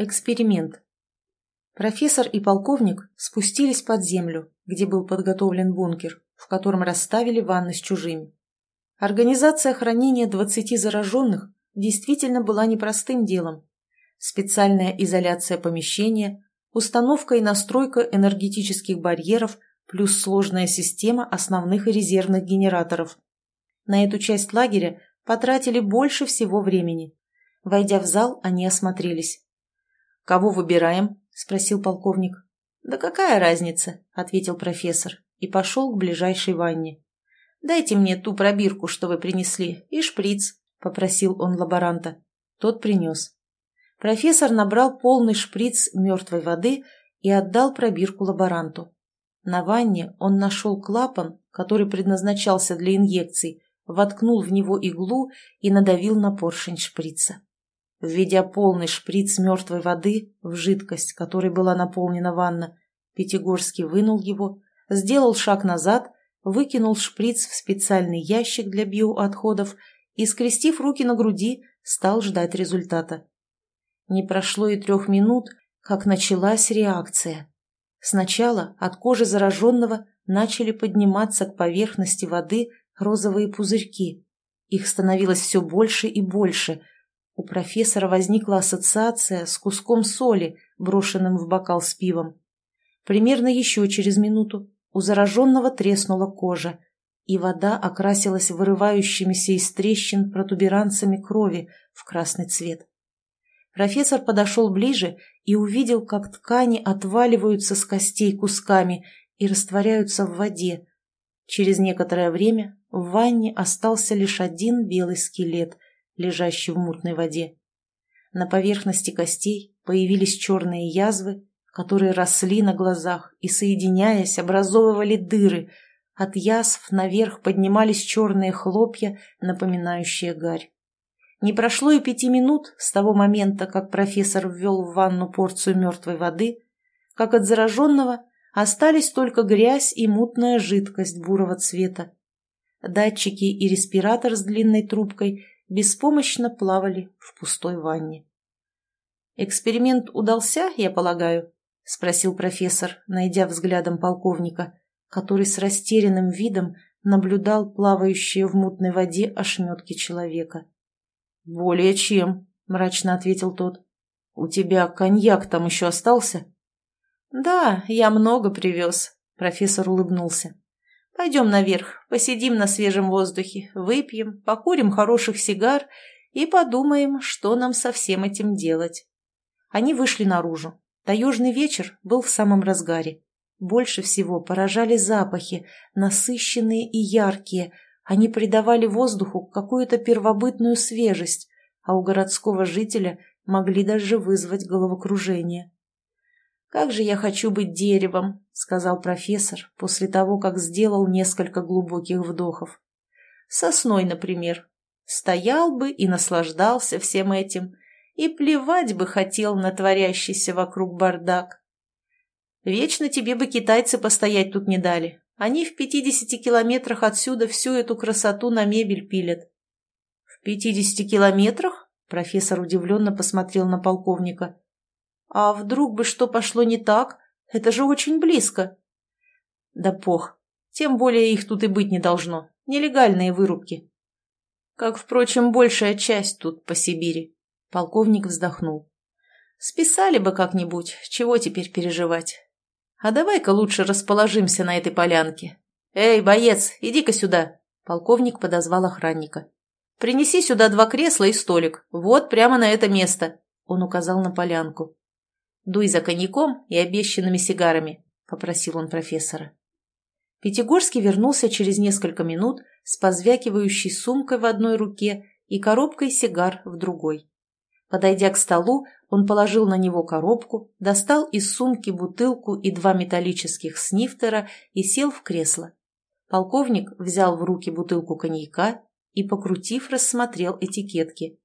Эксперимент. Профессор и полковник спустились под землю, где был подготовлен бункер, в котором расставили ванны с чужими. Организация хранения 20 зараженных действительно была непростым делом. Специальная изоляция помещения, установка и настройка энергетических барьеров плюс сложная система основных и резервных генераторов. На эту часть лагеря потратили больше всего времени. Войдя в зал, они осмотрелись. «Кого выбираем?» – спросил полковник. «Да какая разница?» – ответил профессор и пошел к ближайшей ванне. «Дайте мне ту пробирку, что вы принесли, и шприц», – попросил он лаборанта. Тот принес. Профессор набрал полный шприц мертвой воды и отдал пробирку лаборанту. На ванне он нашел клапан, который предназначался для инъекций, воткнул в него иглу и надавил на поршень шприца. Введя полный шприц мертвой воды в жидкость, которой была наполнена ванна, Пятигорский вынул его, сделал шаг назад, выкинул шприц в специальный ящик для биоотходов и, скрестив руки на груди, стал ждать результата. Не прошло и трех минут, как началась реакция. Сначала от кожи зараженного начали подниматься к поверхности воды розовые пузырьки. Их становилось все больше и больше – у профессора возникла ассоциация с куском соли, брошенным в бокал с пивом. Примерно еще через минуту у зараженного треснула кожа, и вода окрасилась вырывающимися из трещин протуберанцами крови в красный цвет. Профессор подошел ближе и увидел, как ткани отваливаются с костей кусками и растворяются в воде. Через некоторое время в ванне остался лишь один белый скелет – лежащий в мутной воде. На поверхности костей появились черные язвы, которые росли на глазах и, соединяясь, образовывали дыры. От язв наверх поднимались черные хлопья, напоминающие гарь. Не прошло и пяти минут с того момента, как профессор ввел в ванну порцию мертвой воды, как от зараженного остались только грязь и мутная жидкость бурого цвета. Датчики и респиратор с длинной трубкой беспомощно плавали в пустой ванне. «Эксперимент удался, я полагаю?» — спросил профессор, найдя взглядом полковника, который с растерянным видом наблюдал плавающие в мутной воде ошметки человека. «Более чем», — мрачно ответил тот. «У тебя коньяк там еще остался?» «Да, я много привез», — профессор улыбнулся. Пойдем наверх, посидим на свежем воздухе, выпьем, покурим хороших сигар и подумаем, что нам со всем этим делать. Они вышли наружу. Таежный вечер был в самом разгаре. Больше всего поражали запахи, насыщенные и яркие. Они придавали воздуху какую-то первобытную свежесть, а у городского жителя могли даже вызвать головокружение. «Как же я хочу быть деревом!» — сказал профессор после того, как сделал несколько глубоких вдохов. «Сосной, например. Стоял бы и наслаждался всем этим, и плевать бы хотел на творящийся вокруг бардак. Вечно тебе бы китайцы постоять тут не дали. Они в пятидесяти километрах отсюда всю эту красоту на мебель пилят». «В пятидесяти километрах?» — профессор удивленно посмотрел на полковника. А вдруг бы что пошло не так? Это же очень близко. Да пох. Тем более их тут и быть не должно. Нелегальные вырубки. Как, впрочем, большая часть тут по Сибири. Полковник вздохнул. Списали бы как-нибудь, чего теперь переживать. А давай-ка лучше расположимся на этой полянке. Эй, боец, иди-ка сюда. Полковник подозвал охранника. Принеси сюда два кресла и столик. Вот прямо на это место. Он указал на полянку. «Дуй за коньяком и обещанными сигарами», — попросил он профессора. Пятигорский вернулся через несколько минут с позвякивающей сумкой в одной руке и коробкой сигар в другой. Подойдя к столу, он положил на него коробку, достал из сумки бутылку и два металлических снифтера и сел в кресло. Полковник взял в руки бутылку коньяка и, покрутив, рассмотрел этикетки.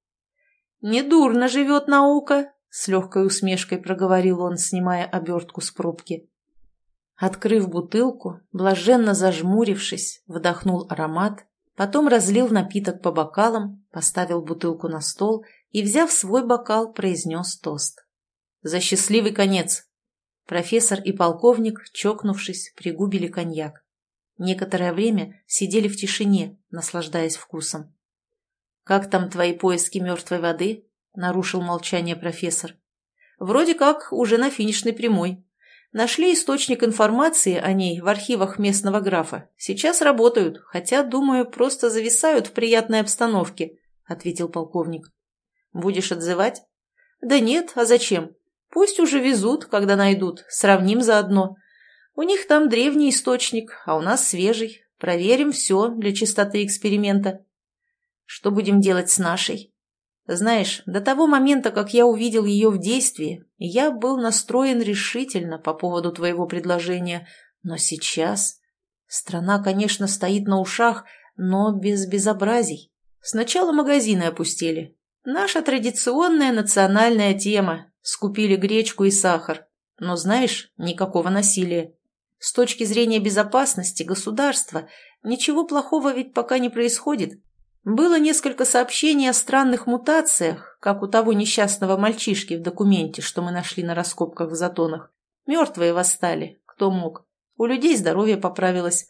«Недурно живет наука», с легкой усмешкой проговорил он, снимая обертку с пробки. Открыв бутылку, блаженно зажмурившись, вдохнул аромат, потом разлил напиток по бокалам, поставил бутылку на стол и, взяв свой бокал, произнес тост. За счастливый конец!» Профессор и полковник, чокнувшись, пригубили коньяк. Некоторое время сидели в тишине, наслаждаясь вкусом. «Как там твои поиски мертвой воды?» – нарушил молчание профессор. «Вроде как уже на финишной прямой. Нашли источник информации о ней в архивах местного графа. Сейчас работают, хотя, думаю, просто зависают в приятной обстановке», – ответил полковник. «Будешь отзывать?» «Да нет, а зачем? Пусть уже везут, когда найдут, сравним заодно. У них там древний источник, а у нас свежий. Проверим все для чистоты эксперимента». «Что будем делать с нашей?» Знаешь, до того момента, как я увидел ее в действии, я был настроен решительно по поводу твоего предложения, но сейчас... Страна, конечно, стоит на ушах, но без безобразий. Сначала магазины опустили. Наша традиционная национальная тема. Скупили гречку и сахар. Но, знаешь, никакого насилия. С точки зрения безопасности государства ничего плохого ведь пока не происходит. Было несколько сообщений о странных мутациях, как у того несчастного мальчишки в документе, что мы нашли на раскопках в затонах. Мертвые восстали, кто мог. У людей здоровье поправилось.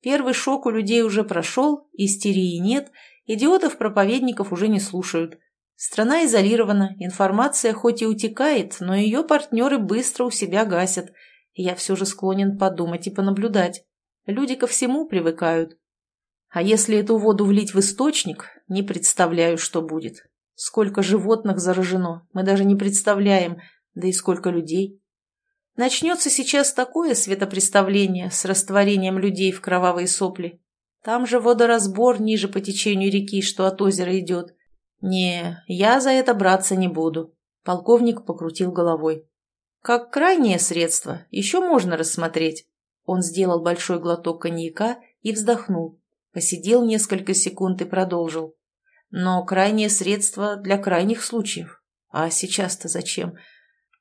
Первый шок у людей уже прошел, истерии нет, идиотов-проповедников уже не слушают. Страна изолирована, информация хоть и утекает, но ее партнеры быстро у себя гасят. я все же склонен подумать и понаблюдать. Люди ко всему привыкают. А если эту воду влить в источник, не представляю, что будет. Сколько животных заражено, мы даже не представляем, да и сколько людей. Начнется сейчас такое светопреставление с растворением людей в кровавые сопли. Там же водоразбор ниже по течению реки, что от озера идет. Не, я за это браться не буду. Полковник покрутил головой. Как крайнее средство еще можно рассмотреть. Он сделал большой глоток коньяка и вздохнул. Посидел несколько секунд и продолжил. Но крайнее средство для крайних случаев. А сейчас-то зачем?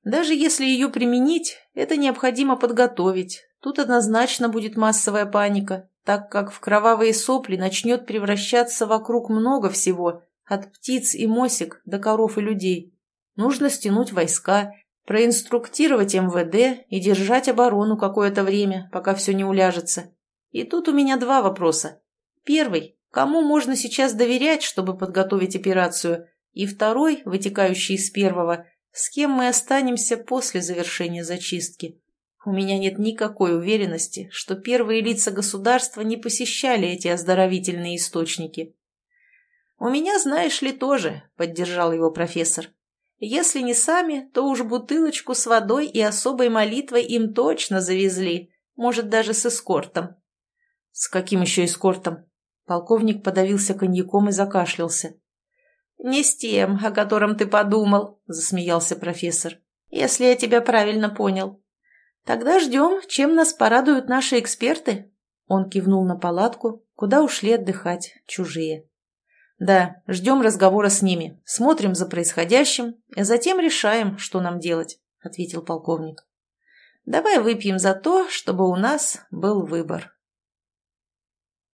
Даже если ее применить, это необходимо подготовить. Тут однозначно будет массовая паника, так как в кровавые сопли начнет превращаться вокруг много всего, от птиц и мосик до коров и людей. Нужно стянуть войска, проинструктировать МВД и держать оборону какое-то время, пока все не уляжется. И тут у меня два вопроса. Первый – кому можно сейчас доверять, чтобы подготовить операцию? И второй, вытекающий из первого – с кем мы останемся после завершения зачистки? У меня нет никакой уверенности, что первые лица государства не посещали эти оздоровительные источники. «У меня, знаешь ли, тоже», — поддержал его профессор. «Если не сами, то уж бутылочку с водой и особой молитвой им точно завезли, может, даже с эскортом». «С каким еще эскортом?» Полковник подавился коньяком и закашлялся. «Не с тем, о котором ты подумал», — засмеялся профессор. «Если я тебя правильно понял. Тогда ждем, чем нас порадуют наши эксперты». Он кивнул на палатку, куда ушли отдыхать чужие. «Да, ждем разговора с ними, смотрим за происходящим, а затем решаем, что нам делать», — ответил полковник. «Давай выпьем за то, чтобы у нас был выбор».